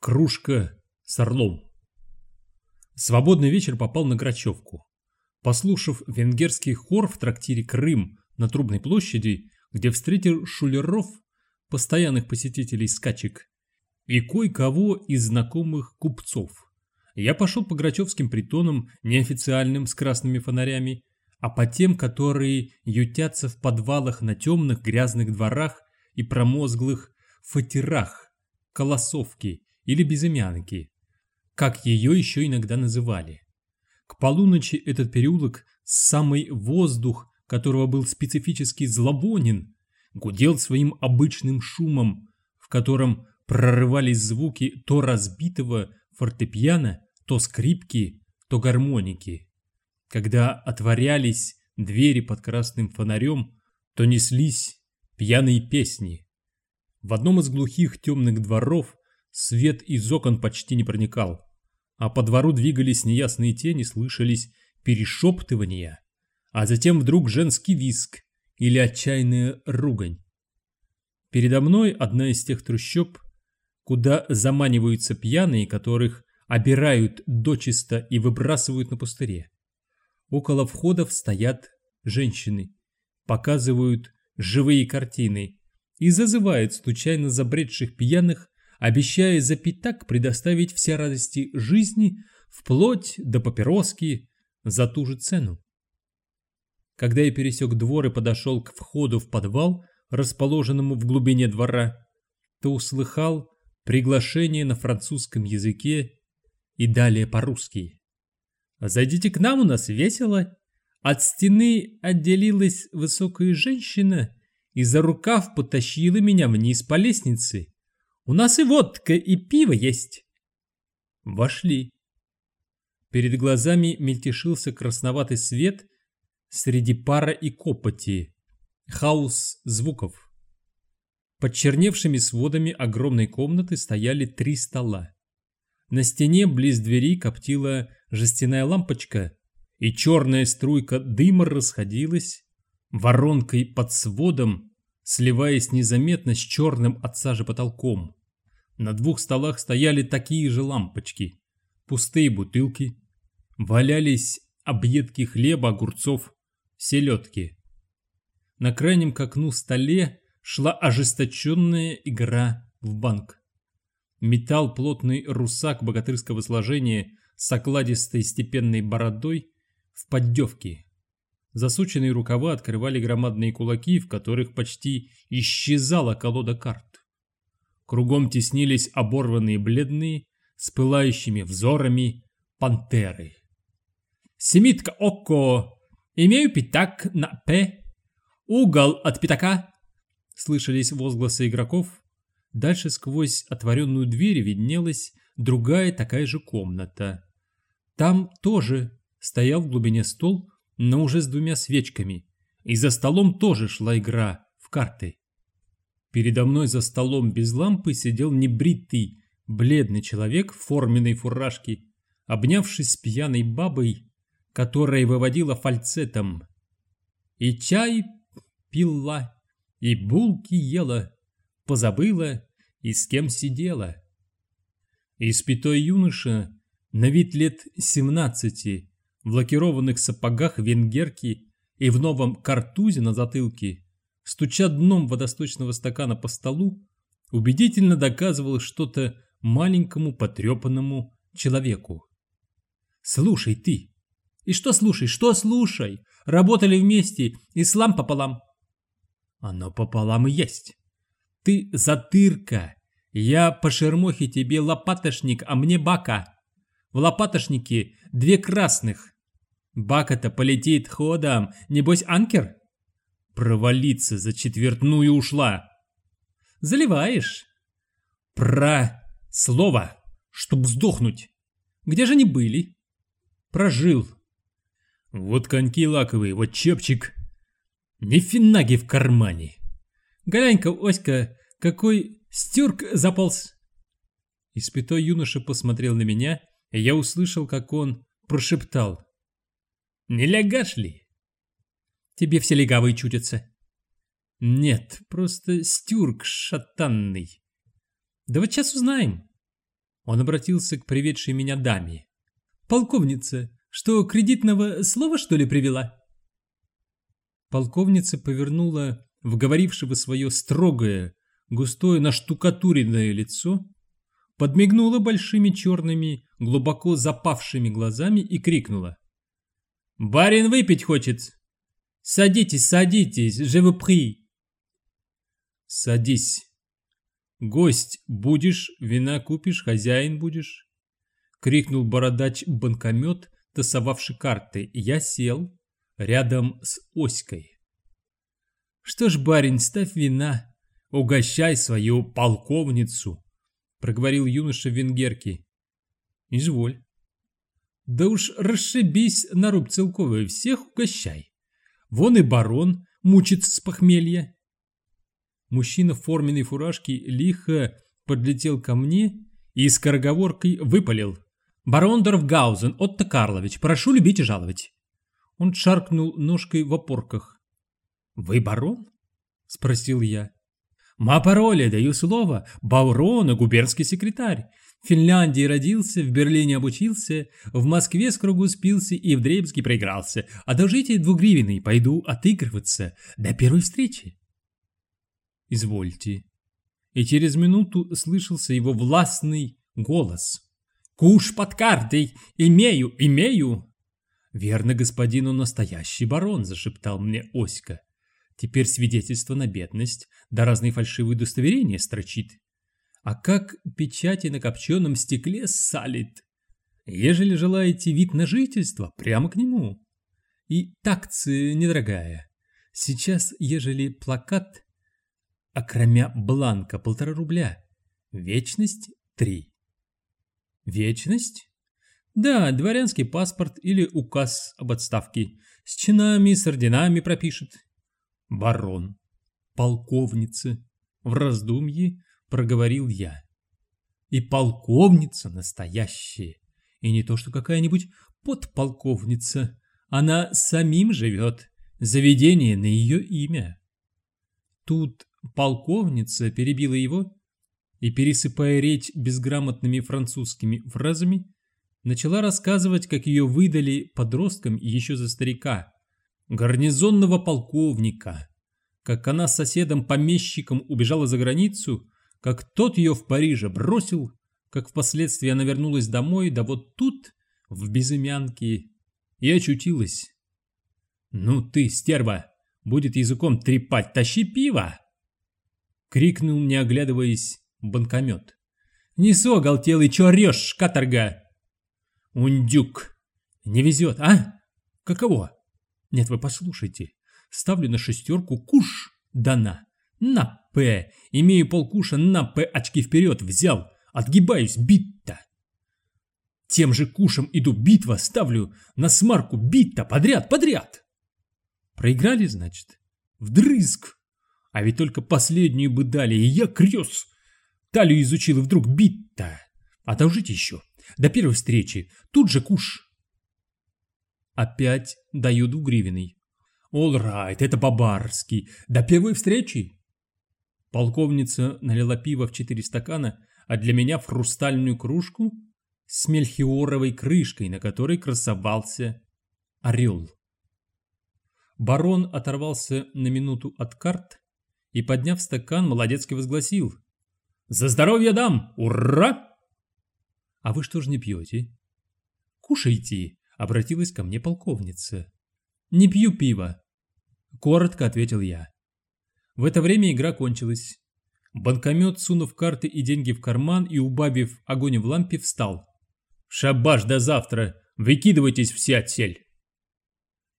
Кружка с орлом. Свободный вечер попал на Грачевку. Послушав венгерский хор в трактире «Крым» на Трубной площади, где встретил шулеров, постоянных посетителей скачек, и кое-кого из знакомых купцов, я пошел по Грачевским притонам неофициальным с красными фонарями, а по тем, которые ютятся в подвалах на темных грязных дворах и промозглых фатерах, колосовки или безымянки, как ее еще иногда называли. К полуночи этот переулок, самый воздух, которого был специфически злобонен, гудел своим обычным шумом, в котором прорывались звуки то разбитого фортепиано, то скрипки, то гармоники. Когда отворялись двери под красным фонарем, то неслись пьяные песни. В одном из глухих темных дворов Свет из окон почти не проникал, а по двору двигались неясные тени, слышались перешептывания, а затем вдруг женский виск или отчаянная ругань. Передо мной одна из тех трущоб, куда заманиваются пьяные, которых обирают дочисто и выбрасывают на пустыре. Около входов стоят женщины, показывают живые картины и зазывают случайно забредших пьяных обещая за пятак предоставить все радости жизни вплоть до папироски за ту же цену. Когда я пересек двор и подошел к входу в подвал, расположенному в глубине двора, то услыхал приглашение на французском языке и далее по-русски. «Зайдите к нам, у нас весело». От стены отделилась высокая женщина и за рукав потащила меня вниз по лестнице. У нас и водка, и пиво есть. Вошли. Перед глазами мельтешился красноватый свет среди пара и копоти. Хаос звуков. Под черневшими сводами огромной комнаты стояли три стола. На стене близ двери коптила жестяная лампочка, и черная струйка дыма расходилась воронкой под сводом, сливаясь незаметно с черным от сажи потолком. На двух столах стояли такие же лампочки, пустые бутылки, валялись объедки хлеба, огурцов, селедки. На крайнем к окну столе шла ожесточенная игра в банк. Металл плотный русак богатырского сложения с окладистой степенной бородой в поддевке. Засученные рукава открывали громадные кулаки, в которых почти исчезала колода карт. Кругом теснились оборванные бледные, с пылающими взорами пантеры. «Семитка око! Имею пятак на П! Угол от пятака!» Слышались возгласы игроков. Дальше сквозь отворенную дверь виднелась другая такая же комната. Там тоже стоял в глубине стол, но уже с двумя свечками. И за столом тоже шла игра в карты. Передо мной за столом без лампы сидел небритый, бледный человек в форменной фуражке, обнявшись с пьяной бабой, которая выводила фальцетом. И чай пила, и булки ела, позабыла и с кем сидела. Испятой юноша, на вид лет семнадцати, в лакированных сапогах венгерки и в новом картузе на затылке, стуча дном водосточного стакана по столу, убедительно доказывал что-то маленькому потрепанному человеку. «Слушай ты!» «И что слушай, что слушай? Работали вместе, ислам пополам». «Оно пополам и есть. Ты затырка. Я по шермохе тебе лопатошник, а мне бака. В лопатошнике две красных. Бака-то полетит ходом, небось анкер?» провалиться за четвертную ушла. Заливаешь? Про слово, чтоб сдохнуть. Где же они были? Прожил. Вот коньки лаковые, вот чепчик. Не финаги в кармане. Глянь-ка, Оська, какой стюрк заполз. Испятой юноша посмотрел на меня, и я услышал, как он прошептал. «Не лягашь ли?» Тебе все легавые чудятся. Нет, просто стюрк шатанный. Да вот сейчас узнаем. Он обратился к приведшей меня даме. «Полковница, что, кредитного слова, что ли, привела?» Полковница повернула в говорившего свое строгое, густое наштукатуренное лицо, подмигнула большими черными, глубоко запавшими глазами и крикнула. «Барин выпить хочет! Садитесь, садитесь, je vous prie!» «Садись!» «Гость будешь, вина купишь, хозяин будешь!» Крикнул бородач-банкомет, тасовавший карты. Я сел рядом с Оськой. «Что ж, барин, ставь вина, угощай свою полковницу!» Проговорил юноша венгерки. «Изволь». «Да уж расшибись, на руб целковый, всех угощай. Вон и барон мучится с похмелья. Мужчина в форменной фуражке лихо подлетел ко мне и с короговоркой выпалил. «Барон Дорфгаузен, Отто Карлович, прошу любить и жаловать». Он шаркнул ножкой в опорках. «Вы барон?» — спросил я. «Ма пароли, даю слово, барон и губернский секретарь. В Финляндии родился, в Берлине обучился, в Москве с кругу спился и в Дребске проигрался. Одолжите двугривенный, пойду отыгрываться. До первой встречи». «Извольте». И через минуту слышался его властный голос. «Куш под картой! Имею, имею!» «Верно, господину настоящий барон», — зашептал мне Оська. «Теперь свидетельство на бедность, да разные фальшивые удостоверения строчит. А как печати на копченом стекле салит? Ежели желаете вид на жительство, прямо к нему. И такция недорогая. Сейчас, ежели плакат а кроме бланка полтора рубля. Вечность три. Вечность? Да, дворянский паспорт или указ об отставке. С чинами, с орденами пропишет. Барон, полковница, в раздумье проговорил я. И полковница настоящая, и не то что какая-нибудь подполковница. Она самим живет, заведение на ее имя. Тут Полковница перебила его и, пересыпая речь безграмотными французскими фразами, начала рассказывать, как ее выдали подросткам еще за старика, гарнизонного полковника, как она с соседом-помещиком убежала за границу, как тот ее в Париже бросил, как впоследствии она вернулась домой, да вот тут, в безымянке, и очутилась. «Ну ты, стерва, будет языком трепать, тащи пиво!» — крикнул, не оглядываясь, банкомет. «Несу, оголтелый, чё орёшь, каторга?» «Ундюк! Не везет, а? Каково?» «Нет, вы послушайте. Ставлю на шестерку куш дана. На П. Имею полкуша на П. Очки вперед взял. Отгибаюсь, битта. Тем же кушем иду битва, ставлю на смарку битта подряд, подряд. Проиграли, значит? Вдрызг. А ведь только последнюю бы дали, и я крёс. Талию изучил и вдруг бит-то. Одолжите еще. До первой встречи. Тут же куш. Опять даю двугривенный. All right, это по-барски. До первой встречи. Полковница налила пиво в четыре стакана, а для меня в хрустальную кружку с мельхиоровой крышкой, на которой красовался орел. Барон оторвался на минуту от карт и, подняв стакан, молодецкий возгласил. «За здоровье дам! Ура!» «А вы что ж не пьете?» «Кушайте!» — обратилась ко мне полковница. «Не пью пива!» — коротко ответил я. В это время игра кончилась. Банкомет, сунув карты и деньги в карман и убавив огонь в лампе, встал. «Шабаш до завтра! Выкидывайтесь все отсель!»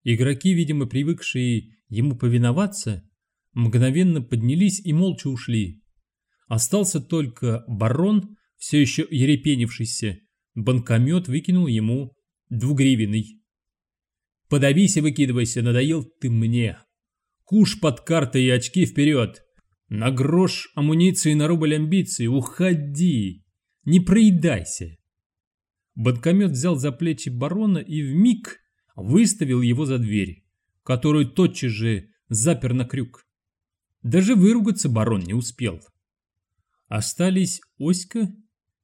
Игроки, видимо, привыкшие ему повиноваться, мгновенно поднялись и молча ушли. Остался только барон, все еще ерепенившийся. Банкомет выкинул ему двугривенный. «Подавись и выкидывайся, надоел ты мне. Куш под картой и очки вперед. На грош амуниции, на рубль амбиции. Уходи, не проедайся». Банкомет взял за плечи барона и вмиг выставил его за дверь, которую тотчас же запер на крюк. Даже выругаться барон не успел. Остались Оська,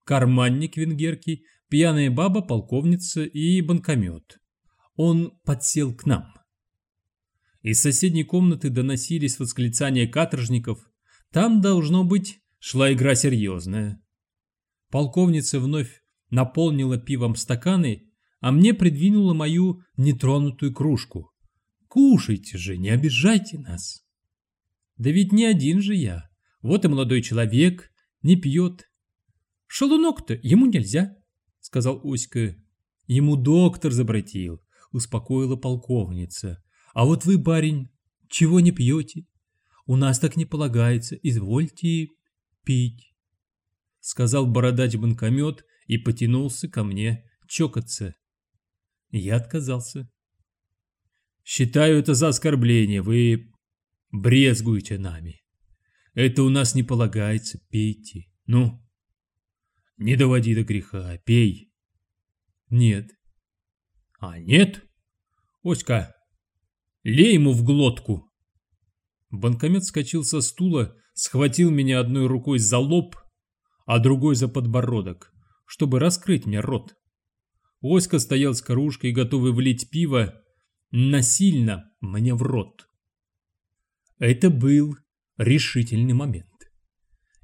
карманник венгерки, пьяная баба, полковница и банкомет. Он подсел к нам. Из соседней комнаты доносились восклицания каторжников. Там, должно быть, шла игра серьезная. Полковница вновь наполнила пивом стаканы, а мне придвинула мою нетронутую кружку. «Кушайте же, не обижайте нас!» «Да ведь не один же я. Вот и молодой человек, не пьет. Шалунок-то ему нельзя», — сказал Оська. «Ему доктор забратил», — успокоила полковница. «А вот вы, барин, чего не пьете? У нас так не полагается, извольте пить», — сказал бородач-банкомет и потянулся ко мне чокаться. Я отказался. «Считаю это за оскорбление, вы брезгуете нами. Это у нас не полагается, пейте. Ну, не доводи до греха, пей». «Нет». «А нет? Оська, лей ему в глотку». Банкомет скочил со стула, схватил меня одной рукой за лоб, а другой за подбородок чтобы раскрыть мне рот. Оська стоял с кружкой, готовый влить пиво насильно мне в рот. Это был решительный момент.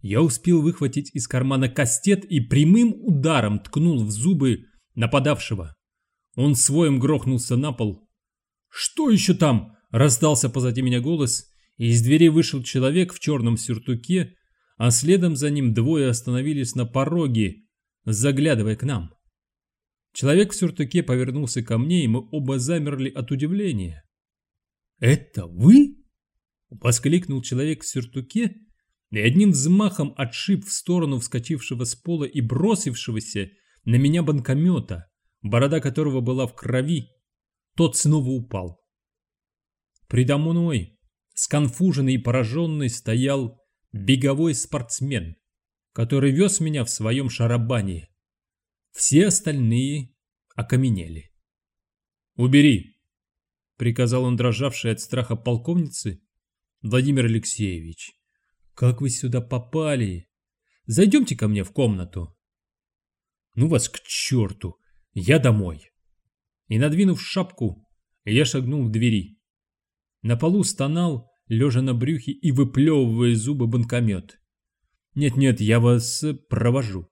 Я успел выхватить из кармана кастет и прямым ударом ткнул в зубы нападавшего. Он своим грохнулся на пол. «Что еще там?» – раздался позади меня голос, и из двери вышел человек в черном сюртуке, а следом за ним двое остановились на пороге заглядывая к нам. Человек в сюртуке повернулся ко мне, и мы оба замерли от удивления. «Это вы?» — воскликнул человек в сюртуке и одним взмахом отшиб в сторону вскочившего с пола и бросившегося на меня банкомета, борода которого была в крови. Тот снова упал. Предо мной, сконфуженный и пораженный, стоял беговой спортсмен который вез меня в своем шарабане. Все остальные окаменели. «Убери!» — приказал он дрожавший от страха полковницы. «Владимир Алексеевич, как вы сюда попали? Зайдемте ко мне в комнату». «Ну вас к черту! Я домой!» И, надвинув шапку, я шагнул в двери. На полу стонал, лежа на брюхе и выплевывая зубы банкомет. Нет-нет, я вас провожу.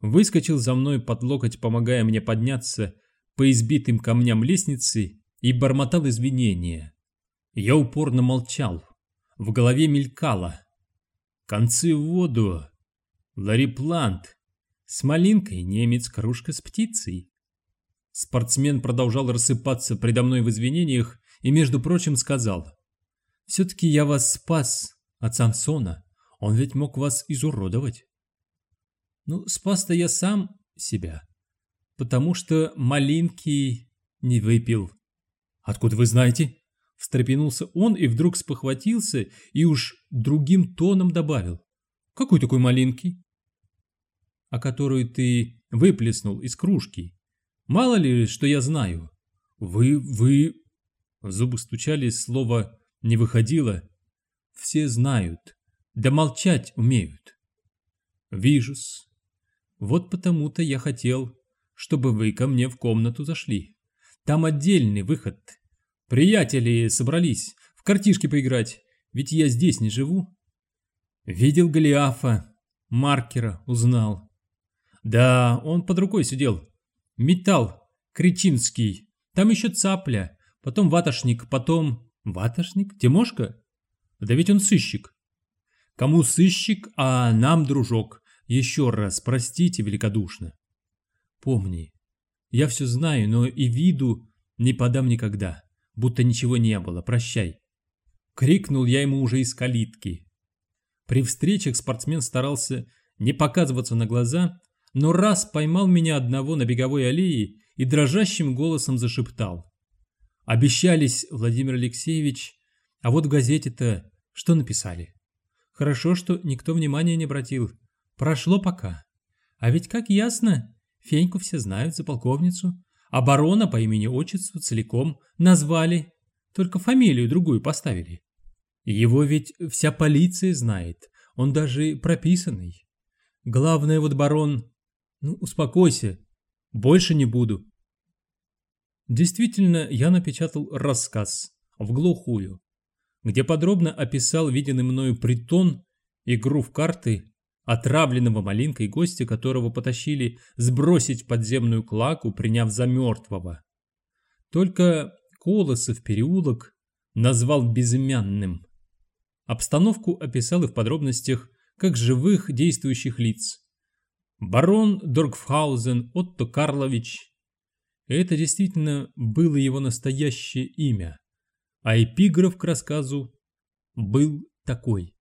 Выскочил за мной под локоть, помогая мне подняться по избитым камням лестницы и бормотал извинения. Я упорно молчал. В голове мелькало. Концы в воду. Лариплант. С малинкой немец кружка с птицей. Спортсмен продолжал рассыпаться предо мной в извинениях и, между прочим, сказал. «Все-таки я вас спас от Самсона. Он ведь мог вас изуродовать. Ну, спас-то я сам себя, потому что малинки не выпил. Откуда вы знаете? Встрепенулся он и вдруг спохватился и уж другим тоном добавил. Какой такой малинки? А которую ты выплеснул из кружки. Мало ли, что я знаю. Вы, вы... Зубы стучали, слово не выходило. Все знают. Да молчать умеют. Вижу-с. Вот потому-то я хотел, чтобы вы ко мне в комнату зашли. Там отдельный выход. Приятели собрались в картишки поиграть, ведь я здесь не живу. Видел Голиафа, маркера узнал. Да, он под рукой сидел. Металл, Кричинский. Там еще цапля, потом ватошник, потом... Ватошник? Тимошка? Да ведь он сыщик. Кому сыщик, а нам дружок. Еще раз простите великодушно. Помни, я все знаю, но и виду не подам никогда, будто ничего не было, прощай. Крикнул я ему уже из калитки. При встречах спортсмен старался не показываться на глаза, но раз поймал меня одного на беговой аллее и дрожащим голосом зашептал. Обещались, Владимир Алексеевич, а вот в газете-то что написали? Хорошо, что никто внимания не обратил. Прошло пока. А ведь как ясно, Феньку все знают за полковницу, а барона по имени-отчеству целиком назвали, только фамилию другую поставили. Его ведь вся полиция знает, он даже прописанный. Главное вот, барон... Ну, успокойся. Больше не буду. Действительно, я напечатал рассказ в глухую, где подробно описал виденный мною притон, игру в карты, отравленного малинкой гостя, которого потащили сбросить подземную клаку, приняв за мертвого. Только Колосов переулок назвал безымянным. Обстановку описал и в подробностях как живых действующих лиц. Барон Доргфхаузен Отто Карлович. Это действительно было его настоящее имя, а эпиграф к рассказу был такой.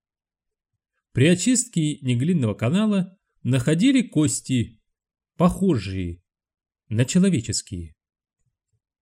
При очистке Неглинного канала находили кости, похожие на человеческие.